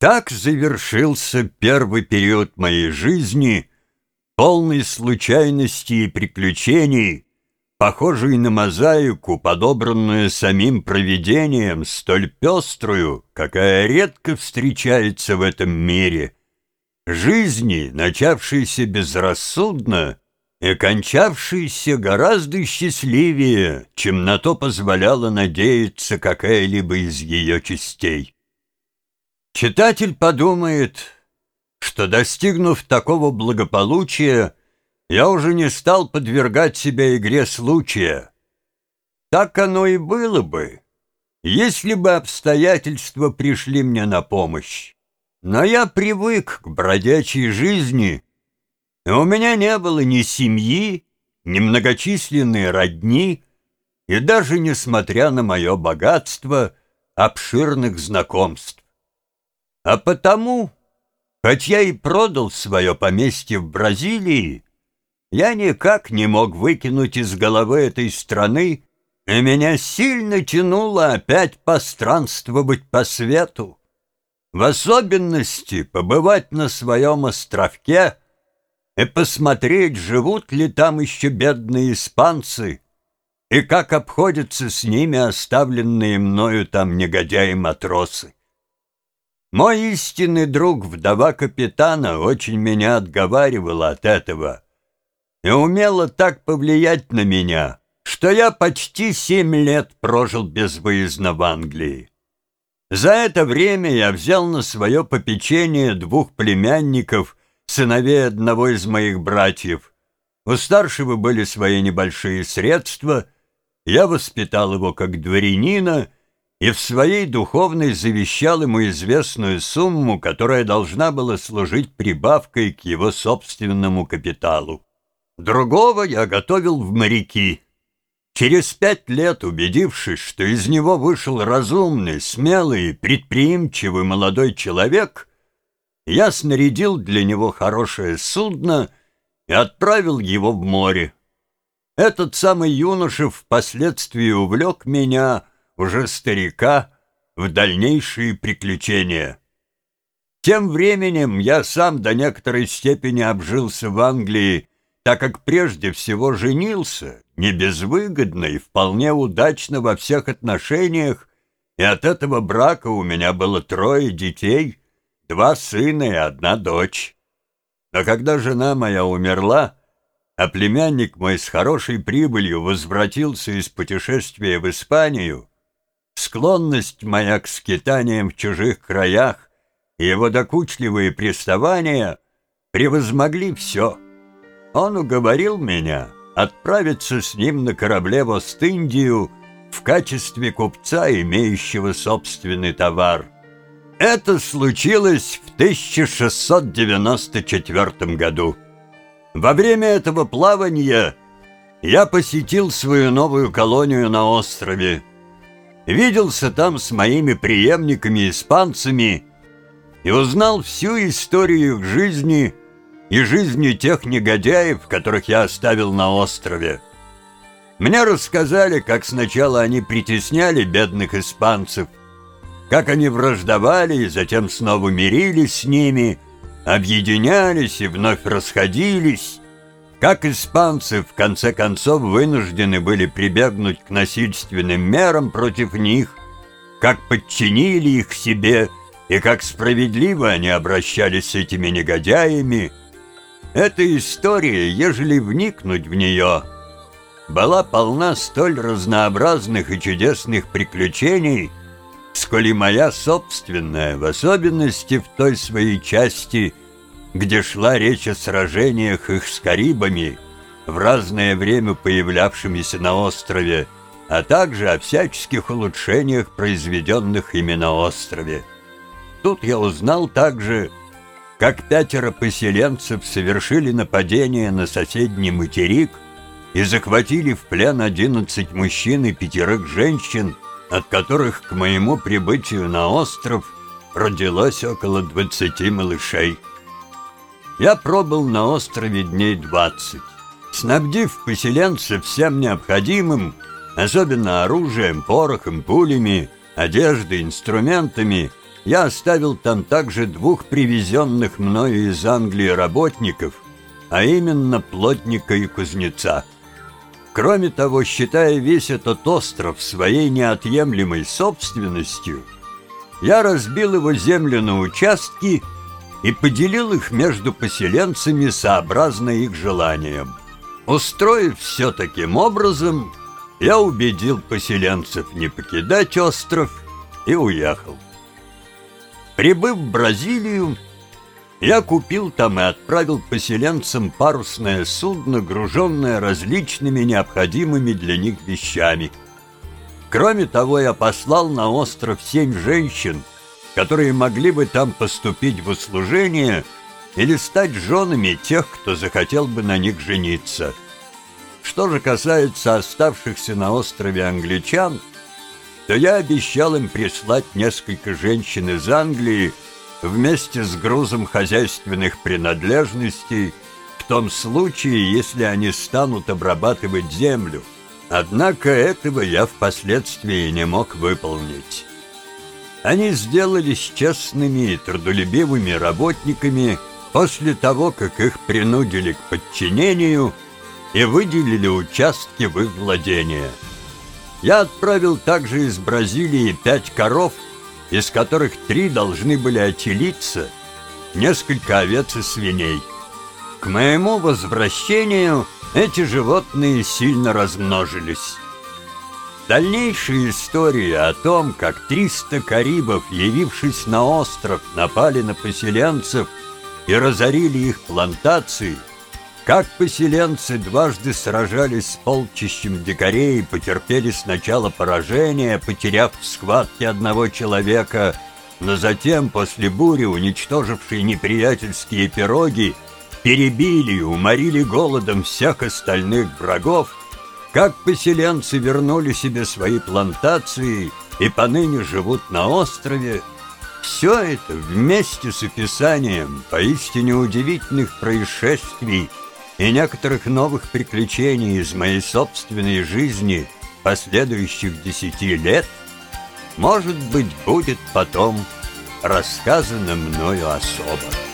Так завершился первый период моей жизни, полный случайностей и приключений, похожий на мозаику, подобранную самим провидением, столь пеструю, какая редко встречается в этом мире. Жизни, начавшейся безрассудно и кончавшейся гораздо счастливее, чем на то позволяла надеяться какая-либо из ее частей. Читатель подумает, что, достигнув такого благополучия, я уже не стал подвергать себя игре случая. Так оно и было бы, если бы обстоятельства пришли мне на помощь. Но я привык к бродячей жизни, и у меня не было ни семьи, ни многочисленной родни, и даже, несмотря на мое богатство, обширных знакомств. А потому, хоть я и продал свое поместье в Бразилии, я никак не мог выкинуть из головы этой страны, и меня сильно тянуло опять постранствовать по свету. В особенности побывать на своем островке и посмотреть, живут ли там еще бедные испанцы, и как обходятся с ними оставленные мною там негодяи-матросы. Мой истинный друг, вдова капитана, очень меня отговаривала от этого и умела так повлиять на меня, что я почти семь лет прожил безвыездно в Англии. За это время я взял на свое попечение двух племянников, сыновей одного из моих братьев. У старшего были свои небольшие средства, я воспитал его как дворянина — и в своей духовной завещал ему известную сумму, которая должна была служить прибавкой к его собственному капиталу. Другого я готовил в моряки. Через пять лет, убедившись, что из него вышел разумный, смелый, предприимчивый молодой человек, я снарядил для него хорошее судно и отправил его в море. Этот самый юноша впоследствии увлек меня, уже старика, в дальнейшие приключения. Тем временем я сам до некоторой степени обжился в Англии, так как прежде всего женился, не безвыгодно и вполне удачно во всех отношениях, и от этого брака у меня было трое детей, два сына и одна дочь. Но когда жена моя умерла, а племянник мой с хорошей прибылью возвратился из путешествия в Испанию, Склонность моя к скитаниям в чужих краях и его докучливые приставания превозмогли все. Он уговорил меня отправиться с ним на корабле в Ост-Индию в качестве купца, имеющего собственный товар. Это случилось в 1694 году. Во время этого плавания я посетил свою новую колонию на острове, виделся там с моими преемниками-испанцами и узнал всю историю их жизни и жизни тех негодяев, которых я оставил на острове. Мне рассказали, как сначала они притесняли бедных испанцев, как они враждовали и затем снова мирились с ними, объединялись и вновь расходились, как испанцы в конце концов вынуждены были прибегнуть к насильственным мерам против них, как подчинили их себе и как справедливо они обращались с этими негодяями, эта история, ежели вникнуть в нее, была полна столь разнообразных и чудесных приключений, сколь и моя собственная, в особенности в той своей части – где шла речь о сражениях их с карибами, в разное время появлявшимися на острове, а также о всяческих улучшениях, произведенных ими на острове. Тут я узнал также, как пятеро поселенцев совершили нападение на соседний материк и захватили в плен одиннадцать мужчин и пятерых женщин, от которых к моему прибытию на остров родилось около двадцати малышей. Я пробыл на острове дней двадцать, снабдив поселенцев всем необходимым, особенно оружием, порохом, пулями, одеждой, инструментами я оставил там также двух привезенных мною из Англии работников, а именно плотника и кузнеца. Кроме того, считая весь этот остров своей неотъемлемой собственностью, я разбил его землю на участки и поделил их между поселенцами сообразно их желаниям. Устроив все таким образом, я убедил поселенцев не покидать остров и уехал. Прибыв в Бразилию, я купил там и отправил поселенцам парусное судно, груженное различными необходимыми для них вещами. Кроме того, я послал на остров семь женщин, которые могли бы там поступить в услужение или стать женами тех, кто захотел бы на них жениться. Что же касается оставшихся на острове англичан, то я обещал им прислать несколько женщин из Англии вместе с грузом хозяйственных принадлежностей в том случае, если они станут обрабатывать землю. Однако этого я впоследствии не мог выполнить. Они сделались честными и трудолюбивыми работниками после того, как их принудили к подчинению и выделили участки в их владение. Я отправил также из Бразилии пять коров, из которых три должны были отелиться, несколько овец и свиней. К моему возвращению эти животные сильно размножились. Дальнейшая история о том, как 300 карибов, явившись на остров, напали на поселенцев и разорили их плантации – как поселенцы дважды сражались с полчищем дикарей и потерпели сначала поражение, потеряв в схватке одного человека, но затем, после бури, уничтожившей неприятельские пироги, перебили и уморили голодом всех остальных врагов, как поселенцы вернули себе свои плантации и поныне живут на острове, все это вместе с описанием поистине удивительных происшествий и некоторых новых приключений из моей собственной жизни последующих десяти лет, может быть, будет потом рассказано мною особо.